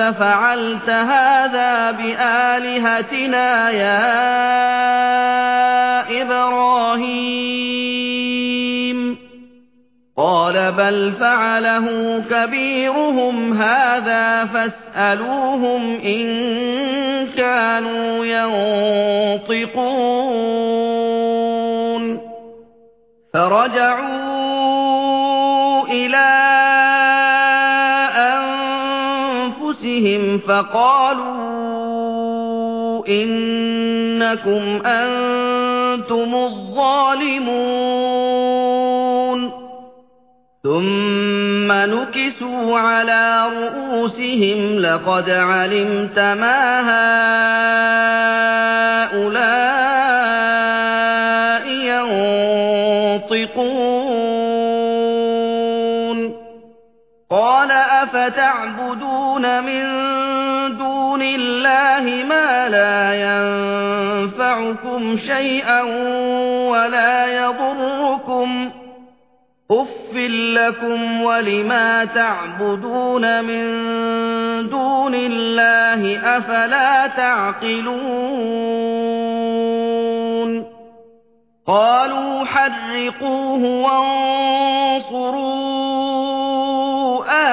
فعلت هذا بآلهتنا يا إبراهيم. قال بل فعله كبيرهم هذا فاسألوهم إن كانوا ينطقون. فرجعوا إلى أنفسهم فقالوا إنكم أنتم الظالمون ثم نكسوا على رؤوسهم لقد علمت ما هؤلاء ينطقون قال أفتعبدون من دون الله ما لا ينفعكم شيئا ولا يضركم أف لكم ولما تعبدون من دون الله أفلا تعقلون قالوا حرقوه وانصروا